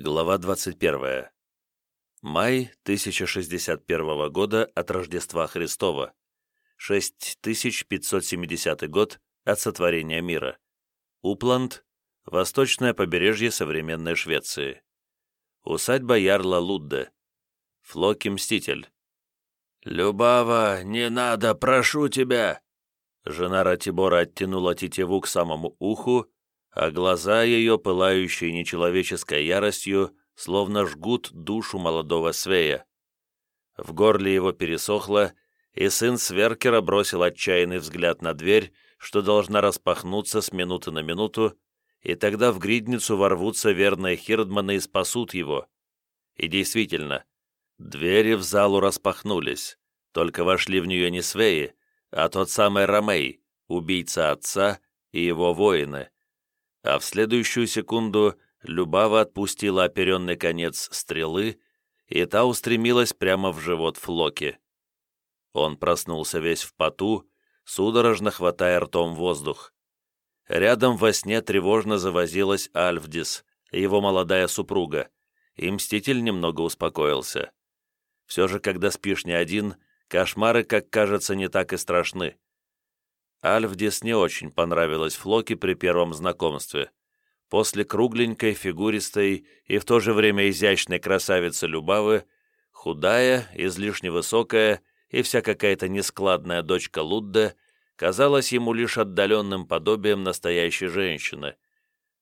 Глава 21. Май 1061 года от Рождества Христова. 6570 год от сотворения мира. Упланд, восточное побережье современной Швеции. Усадьба Ярла Лудде. Флоки Мститель. «Любава, не надо, прошу тебя!» Жена Ратибора оттянула тетиву к самому уху, а глаза ее, пылающие нечеловеческой яростью, словно жгут душу молодого Свея. В горле его пересохло, и сын Сверкера бросил отчаянный взгляд на дверь, что должна распахнуться с минуты на минуту, и тогда в гридницу ворвутся верные Хирдманы и спасут его. И действительно, двери в залу распахнулись, только вошли в нее не Свеи, а тот самый Ромей, убийца отца и его воины а в следующую секунду Любава отпустила оперенный конец стрелы, и та устремилась прямо в живот Флоки. Он проснулся весь в поту, судорожно хватая ртом воздух. Рядом во сне тревожно завозилась Альфдис, его молодая супруга, и Мститель немного успокоился. Все же, когда спишь не один, кошмары, как кажется, не так и страшны. Альфдис не очень понравилась Флоке при первом знакомстве. После кругленькой, фигуристой и в то же время изящной красавицы Любавы, худая, излишне высокая и вся какая-то нескладная дочка Лудда казалась ему лишь отдаленным подобием настоящей женщины.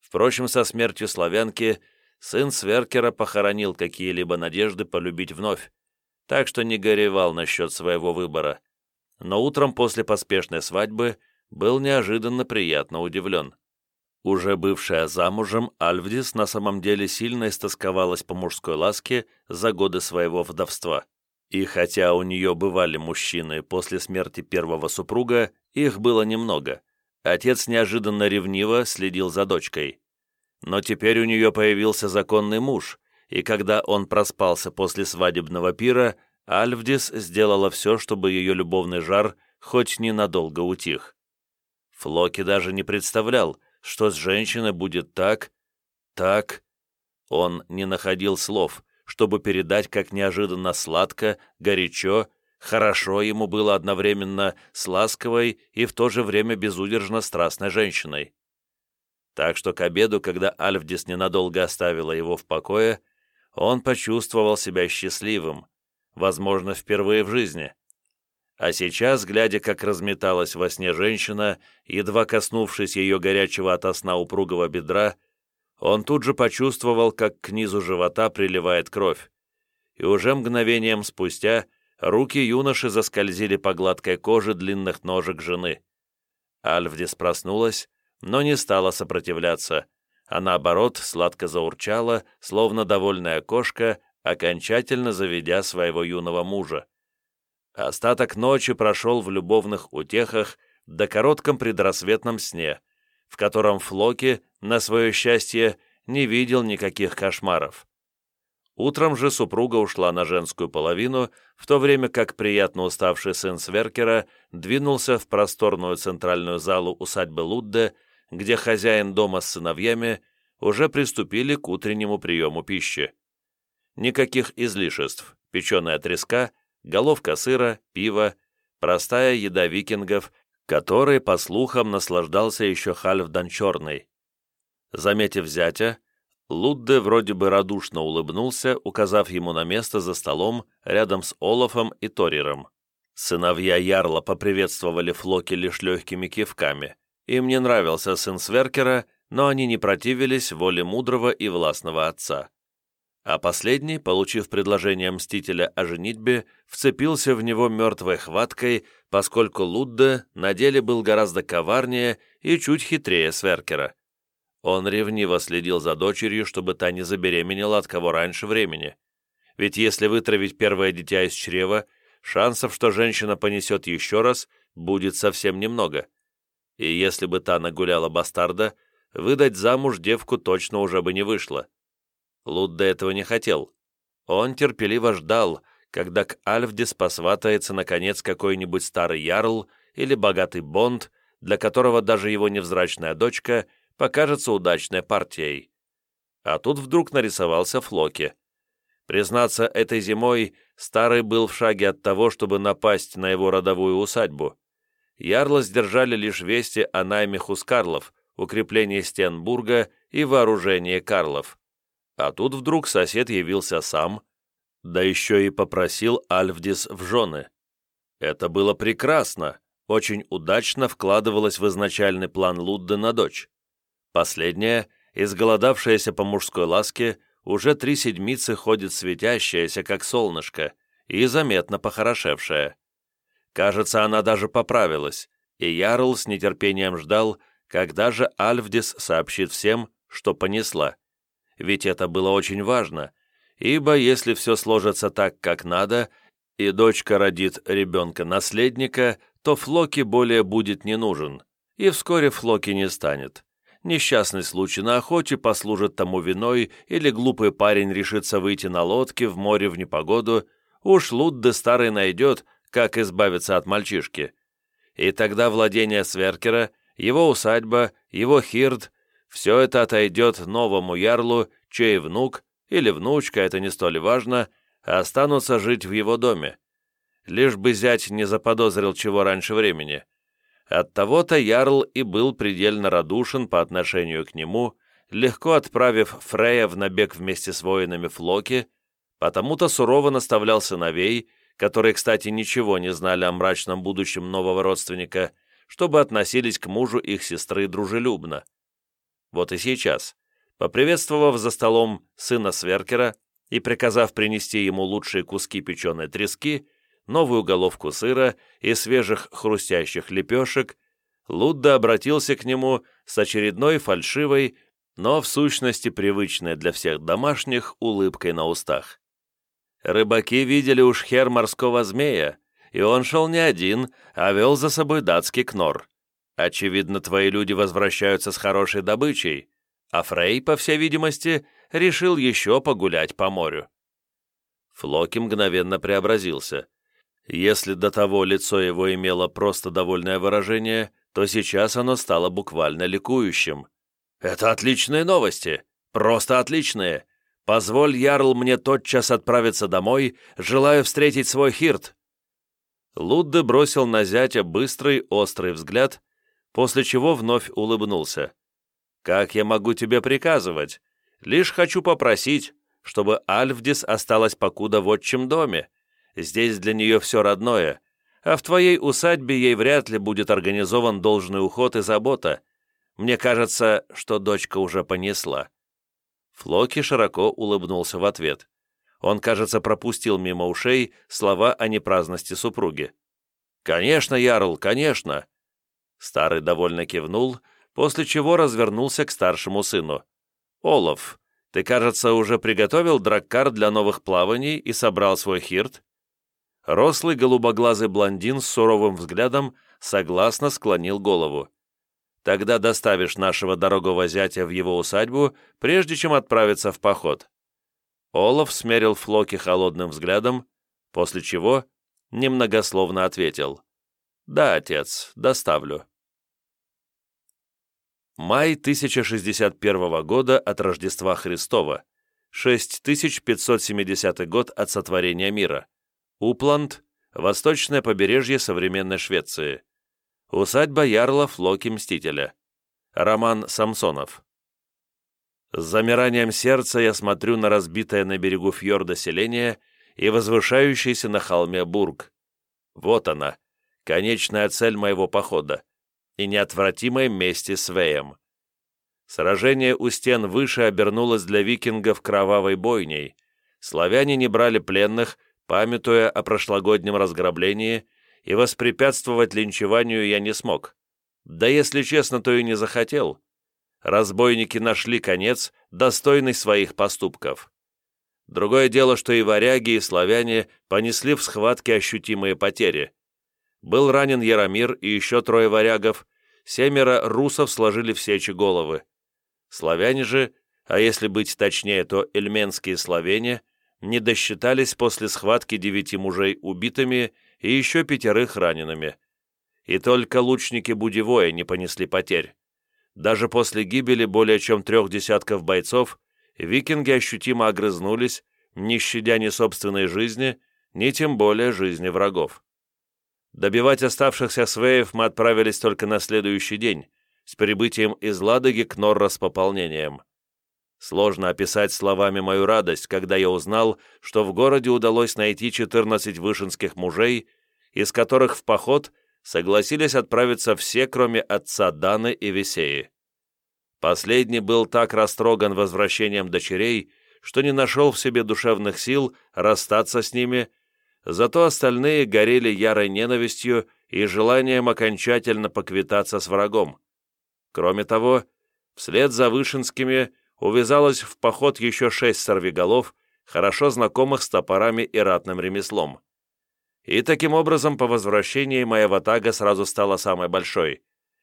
Впрочем, со смертью славянки сын Сверкера похоронил какие-либо надежды полюбить вновь, так что не горевал насчет своего выбора но утром после поспешной свадьбы был неожиданно приятно удивлен. Уже бывшая замужем, Альвдис на самом деле сильно истосковалась по мужской ласке за годы своего вдовства. И хотя у нее бывали мужчины после смерти первого супруга, их было немного. Отец неожиданно ревниво следил за дочкой. Но теперь у нее появился законный муж, и когда он проспался после свадебного пира, Альвдис сделала все, чтобы ее любовный жар хоть ненадолго утих. Флоки даже не представлял, что с женщиной будет так, так. Он не находил слов, чтобы передать, как неожиданно сладко, горячо, хорошо ему было одновременно с ласковой и в то же время безудержно страстной женщиной. Так что к обеду, когда Альвдис ненадолго оставила его в покое, он почувствовал себя счастливым, возможно, впервые в жизни. А сейчас, глядя, как разметалась во сне женщина, едва коснувшись ее горячего ото сна упругого бедра, он тут же почувствовал, как к низу живота приливает кровь. И уже мгновением спустя руки юноши заскользили по гладкой коже длинных ножек жены. Альвдис проснулась, но не стала сопротивляться, а наоборот сладко заурчала, словно довольная кошка, окончательно заведя своего юного мужа. Остаток ночи прошел в любовных утехах до коротком предрассветном сне, в котором Флоки, на свое счастье, не видел никаких кошмаров. Утром же супруга ушла на женскую половину, в то время как приятно уставший сын Сверкера двинулся в просторную центральную залу усадьбы Лудде, где хозяин дома с сыновьями уже приступили к утреннему приему пищи. Никаких излишеств, печеная треска, головка сыра, пиво, простая еда викингов, которой, по слухам, наслаждался еще Хальфдан Черный. Заметив зятя, Лудде вроде бы радушно улыбнулся, указав ему на место за столом рядом с Олафом и Ториром. Сыновья Ярла поприветствовали Флоки лишь легкими кивками. Им не нравился сын Сверкера, но они не противились воле мудрого и властного отца а последний, получив предложение Мстителя о женитьбе, вцепился в него мертвой хваткой, поскольку Лудде на деле был гораздо коварнее и чуть хитрее Сверкера. Он ревниво следил за дочерью, чтобы та не забеременела от кого раньше времени. Ведь если вытравить первое дитя из чрева, шансов, что женщина понесет еще раз, будет совсем немного. И если бы та нагуляла бастарда, выдать замуж девку точно уже бы не вышло. Лудда этого не хотел. Он терпеливо ждал, когда к Альфдис посватается наконец какой-нибудь старый ярл или богатый бонд, для которого даже его невзрачная дочка покажется удачной партией. А тут вдруг нарисовался Флоки. Признаться, этой зимой Старый был в шаге от того, чтобы напасть на его родовую усадьбу. Ярла сдержали лишь вести о найме Хускарлов, укреплении стен Бурга и вооружении Карлов. А тут вдруг сосед явился сам, да еще и попросил Альфдис в жены. Это было прекрасно, очень удачно вкладывалось в изначальный план Лудды на дочь. Последняя, изголодавшаяся по мужской ласке, уже три седмицы ходит светящаяся, как солнышко, и заметно похорошевшая. Кажется, она даже поправилась, и Ярл с нетерпением ждал, когда же Альфдис сообщит всем, что понесла. Ведь это было очень важно, ибо если все сложится так, как надо, и дочка родит ребенка-наследника, то Флоки более будет не нужен, и вскоре Флоки не станет. Несчастный случай на охоте послужит тому виной, или глупый парень решится выйти на лодке в море в непогоду, уж Лудде старый найдет, как избавиться от мальчишки. И тогда владение Сверкера, его усадьба, его хирд, все это отойдет новому ярлу, чей внук или внучка, это не столь важно, останутся жить в его доме. Лишь бы зять не заподозрил чего раньше времени. Оттого-то Ярл и был предельно радушен по отношению к нему, легко отправив Фрея в набег вместе с воинами Флоки, потому-то сурово наставлял сыновей, которые, кстати, ничего не знали о мрачном будущем нового родственника, чтобы относились к мужу их сестры дружелюбно. Вот и сейчас, поприветствовав за столом сына Сверкера и приказав принести ему лучшие куски печеной трески, новую головку сыра и свежих хрустящих лепешек, Лудда обратился к нему с очередной фальшивой, но в сущности привычной для всех домашних улыбкой на устах. Рыбаки видели уж хер морского змея, и он шел не один, а вел за собой датский кнор. Очевидно, твои люди возвращаются с хорошей добычей, а Фрей, по всей видимости, решил еще погулять по морю. Флоки мгновенно преобразился. Если до того лицо его имело просто довольное выражение, то сейчас оно стало буквально ликующим. «Это отличные новости! Просто отличные! Позволь, Ярл, мне тотчас отправиться домой, желаю встретить свой хирт!» Лудде бросил на зятя быстрый, острый взгляд, после чего вновь улыбнулся. «Как я могу тебе приказывать? Лишь хочу попросить, чтобы Альфдис осталась покуда в отчим доме, Здесь для нее все родное, а в твоей усадьбе ей вряд ли будет организован должный уход и забота. Мне кажется, что дочка уже понесла». Флоки широко улыбнулся в ответ. Он, кажется, пропустил мимо ушей слова о непраздности супруги. «Конечно, Ярл, конечно!» Старый довольно кивнул, после чего развернулся к старшему сыну. «Олаф, ты, кажется, уже приготовил драккар для новых плаваний и собрал свой хирт?» Рослый голубоглазый блондин с суровым взглядом согласно склонил голову. «Тогда доставишь нашего дорогого зятя в его усадьбу, прежде чем отправиться в поход». Олаф смерил Флоки холодным взглядом, после чего немногословно ответил. «Да, отец, доставлю». Май 1061 года от Рождества Христова, 6570 год от сотворения мира. Упланд – восточное побережье современной Швеции. Усадьба Ярла Флоки Мстителя. Роман Самсонов. С замиранием сердца я смотрю на разбитое на берегу фьорда селение и возвышающийся на холме Бург. Вот она, конечная цель моего похода и неотвратимой мести с Веем. Сражение у стен выше обернулось для викингов кровавой бойней. Славяне не брали пленных, Памятуя о прошлогоднем разграблении, и воспрепятствовать линчеванию я не смог. Да если честно, то и не захотел. Разбойники нашли конец, достойный своих поступков. Другое дело, что и варяги, и славяне понесли в схватке ощутимые потери. Был ранен Яромир и еще трое варягов, семеро русов сложили в сечи головы. Славяне же, а если быть точнее, то эльменские славяне, не досчитались после схватки девяти мужей убитыми и еще пятерых ранеными. И только лучники Будевоя не понесли потерь. Даже после гибели более чем трех десятков бойцов викинги ощутимо огрызнулись, не щадя ни собственной жизни, ни тем более жизни врагов. Добивать оставшихся свеев мы отправились только на следующий день, с прибытием из Ладоги к Норра с пополнением. Сложно описать словами мою радость, когда я узнал, что в городе удалось найти 14 вышинских мужей, из которых в поход согласились отправиться все, кроме отца Даны и Весеи. Последний был так растроган возвращением дочерей, что не нашел в себе душевных сил расстаться с ними зато остальные горели ярой ненавистью и желанием окончательно поквитаться с врагом. Кроме того, вслед за Вышинскими увязалось в поход еще шесть сорвиголов, хорошо знакомых с топорами и ратным ремеслом. И таким образом по возвращении моя ватага сразу стала самой большой,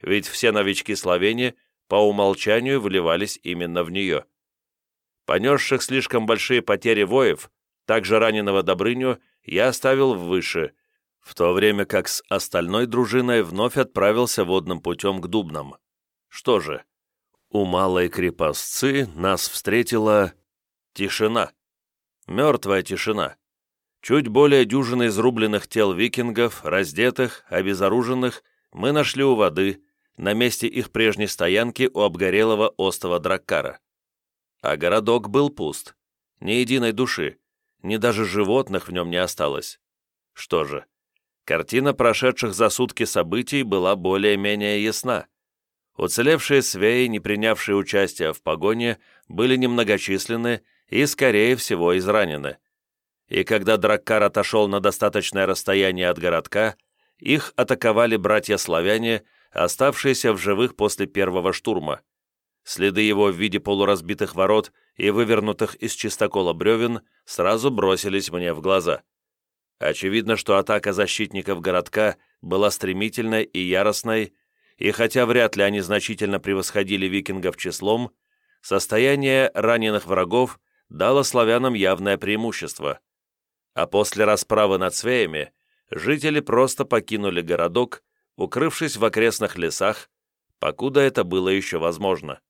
ведь все новички Словении по умолчанию вливались именно в нее. Понесших слишком большие потери воев, также раненого Добрыню я оставил выше, в то время как с остальной дружиной вновь отправился водным путем к Дубнам. Что же, у малой крепостцы нас встретила тишина. Мертвая тишина. Чуть более дюжины изрубленных тел викингов, раздетых, обезоруженных, мы нашли у воды, на месте их прежней стоянки у обгорелого остова Драккара. А городок был пуст. Ни единой души, ни даже животных в нем не осталось. Что же, картина прошедших за сутки событий была более-менее ясна. Уцелевшие свеи, не принявшие участия в погоне, были немногочисленны и, скорее всего, изранены. И когда Драккар отошел на достаточное расстояние от городка, их атаковали братья-славяне, оставшиеся в живых после первого штурма. Следы его в виде полуразбитых ворот и вывернутых из чистокола бревен сразу бросились мне в глаза. Очевидно, что атака защитников городка была стремительной и яростной, и хотя вряд ли они значительно превосходили викингов числом, состояние раненых врагов дало славянам явное преимущество. А после расправы над свеями жители просто покинули городок, укрывшись в окрестных лесах, покуда это было еще возможно.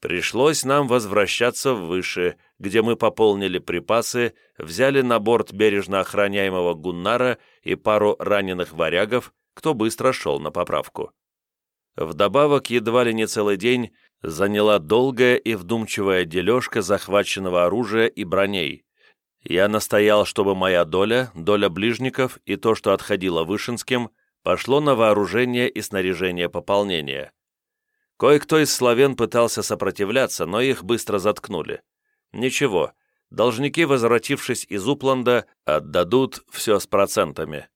Пришлось нам возвращаться выше, где мы пополнили припасы, взяли на борт бережно охраняемого Гуннара и пару раненых варягов, кто быстро шел на поправку. Вдобавок, едва ли не целый день заняла долгая и вдумчивая дележка захваченного оружия и броней. Я настоял, чтобы моя доля, доля ближников и то, что отходило Вышинским, пошло на вооружение и снаряжение пополнения. Кое-кто из славян пытался сопротивляться, но их быстро заткнули. Ничего, должники, возвратившись из Упланда, отдадут все с процентами.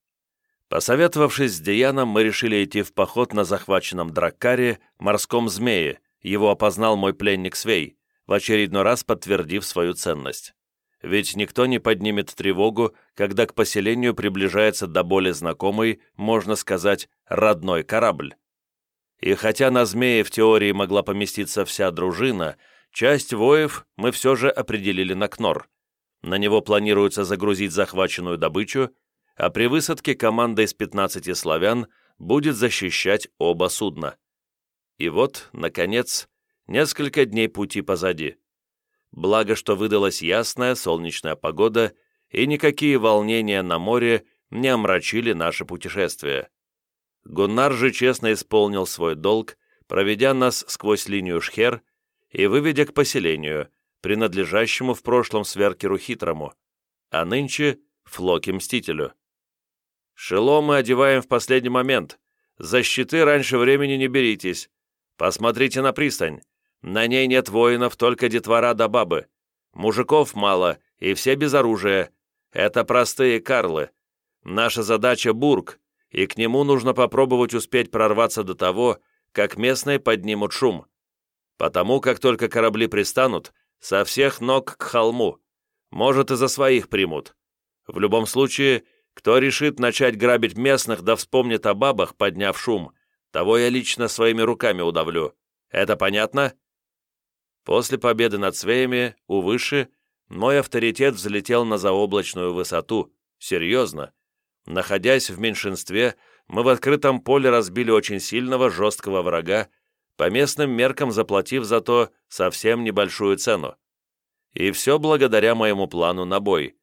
Посоветовавшись с Деяном, мы решили идти в поход на захваченном Драккаре, морском змее, его опознал мой пленник Свей, в очередной раз подтвердив свою ценность. Ведь никто не поднимет тревогу, когда к поселению приближается до более знакомый, можно сказать, родной корабль. И хотя на змее в теории могла поместиться вся дружина, часть воев мы все же определили на Кнор. На него планируется загрузить захваченную добычу, а при высадке команда из 15 славян будет защищать оба судна. И вот, наконец, несколько дней пути позади. Благо, что выдалась ясная солнечная погода, и никакие волнения на море не омрачили наше путешествие. Гуннар же честно исполнил свой долг, проведя нас сквозь линию Шхер и выведя к поселению, принадлежащему в прошлом Сверкеру Хитрому, а нынче Флоке Мстителю. «Шело мы одеваем в последний момент. За щиты раньше времени не беритесь. Посмотрите на пристань. На ней нет воинов, только детвора да бабы. Мужиков мало, и все без оружия. Это простые карлы. Наша задача — Бург, и к нему нужно попробовать успеть прорваться до того, как местные поднимут шум. Потому как только корабли пристанут, со всех ног к холму. Может, и за своих примут. В любом случае, кто решит начать грабить местных, да вспомнит о бабах, подняв шум, того я лично своими руками удавлю. Это понятно? После победы над Свеями, у Выше, мой авторитет взлетел на заоблачную высоту. Серьезно. Находясь в меньшинстве, мы в открытом поле разбили очень сильного, жесткого врага, по местным меркам заплатив за то совсем небольшую цену. И все благодаря моему плану на бой.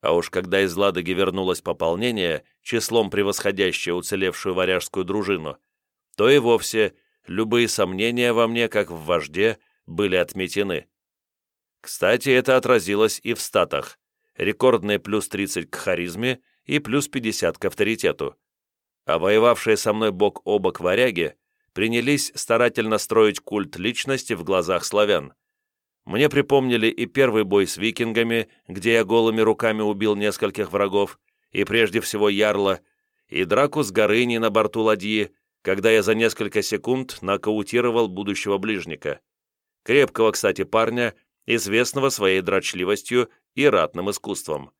А уж когда из Ладоги вернулось пополнение, числом превосходящее уцелевшую варяжскую дружину, то и вовсе любые сомнения во мне, как в вожде, были отметены. Кстати, это отразилось и в статах. Рекордные плюс 30 к харизме и плюс 50 к авторитету. А воевавшие со мной бок о бок варяги принялись старательно строить культ личности в глазах славян. Мне припомнили и первый бой с викингами, где я голыми руками убил нескольких врагов, и прежде всего Ярла, и драку с Горыней на борту ладьи, когда я за несколько секунд нокаутировал будущего ближника. Крепкого, кстати, парня, известного своей дрочливостью и ратным искусством.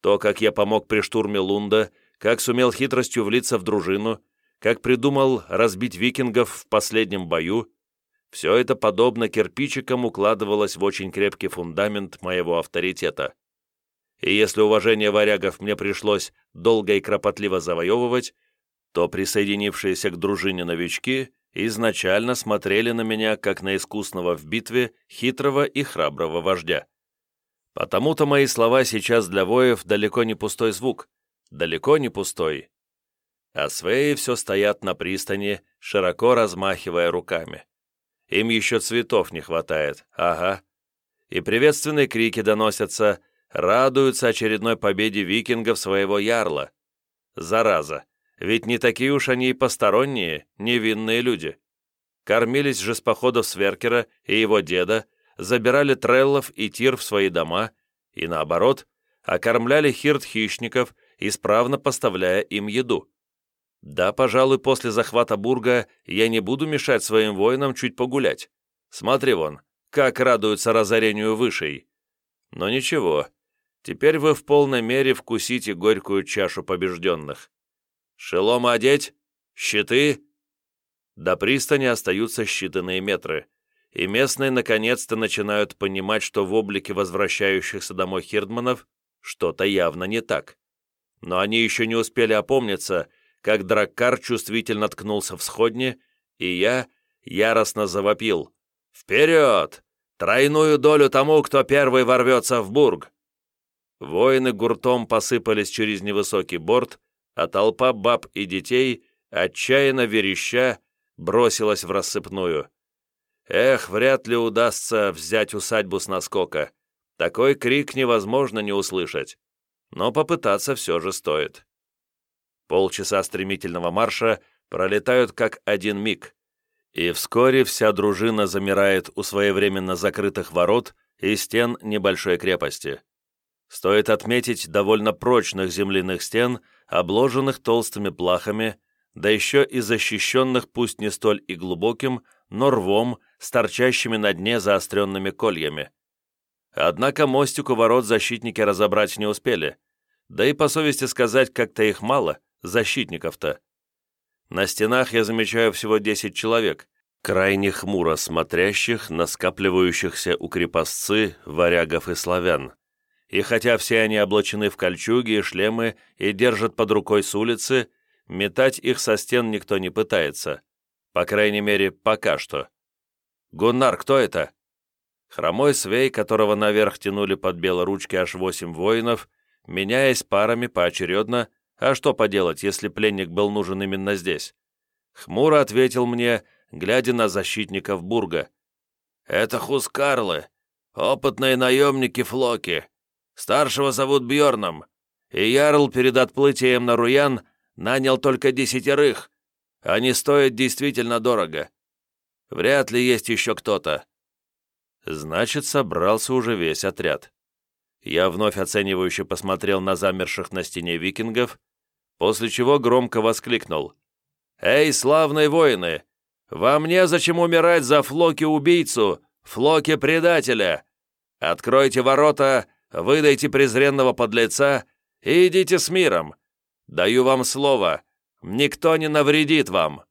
То, как я помог при штурме Лунда, как сумел хитростью влиться в дружину, как придумал разбить викингов в последнем бою, все это подобно кирпичикам укладывалось в очень крепкий фундамент моего авторитета. И если уважение варягов мне пришлось долго и кропотливо завоевывать, то присоединившиеся к дружине новички изначально смотрели на меня как на искусного в битве, хитрого и храброго вождя. Потому-то мои слова сейчас для воев далеко не пустой звук, далеко не пустой. А свеи все стоят на пристани, широко размахивая руками. Им еще цветов не хватает, ага. И приветственные крики доносятся, радуются очередной победе викингов своего ярла. Зараза, ведь не такие уж они и посторонние, невинные люди. Кормились же с походов Сверкера и его деда, забирали треллов и тир в свои дома, и наоборот, окормляли хирт-хищников, исправно поставляя им еду. Да, пожалуй, после захвата Бурга я не буду мешать своим воинам чуть погулять. Смотри вон, как радуются разорению вышей. Но ничего, теперь вы в полной мере вкусите горькую чашу побежденных. Шеломы одеть? Щиты? До пристани остаются считанные метры, и местные наконец-то начинают понимать, что в облике возвращающихся домой хирдманов что-то явно не так. Но они еще не успели опомниться, как драккар чувствительно ткнулся в сходни, и я яростно завопил. «Вперед! Тройную долю тому, кто первый ворвется в бург!» Воины гуртом посыпались через невысокий борт, а толпа баб и детей, отчаянно вереща, бросилась в рассыпную. Эх, вряд ли удастся взять усадьбу с наскока. Такой крик невозможно не услышать. Но попытаться все же стоит. Полчаса стремительного марша пролетают как один миг, и вскоре вся дружина замирает у своевременно закрытых ворот и стен небольшой крепости. Стоит отметить довольно прочных земляных стен, обложенных толстыми плахами, да еще и защищенных пусть не столь и глубоким, но рвом с торчащими на дне заостренными кольями. Однако мостик у ворот защитники разобрать не успели, да и по совести сказать как-то их мало – защитников-то? На стенах я замечаю всего 10 человек, крайне хмуро смотрящих на скапливающихся у крепостцы, варягов и славян. И хотя все они облачены в кольчуги и шлемы и держат под рукой с улицы, метать их со стен никто не пытается. По крайней мере, пока что. «Гуннар, кто это?» Хромой свей, которого наверх тянули под белоручки аж восемь воинов, меняясь парами поочередно, а что поделать, если пленник был нужен именно здесь? Хмуро ответил мне, глядя на защитников Бурга. «Это Хускарлы, опытные наемники Флоки. Старшего зовут Бьорном, и Ярл перед отплытием на Руян нанял только десятерых. Они стоят действительно дорого. Вряд ли есть еще кто-то». Значит, собрался уже весь отряд. Я вновь оценивающе посмотрел на замерших на стене викингов после чего громко воскликнул. «Эй, славные воины! Вам незачем умирать за Флоки-убийцу, Флоки-предателя! Откройте ворота, выдайте презренного подлеца и идите с миром! Даю вам слово, никто не навредит вам!»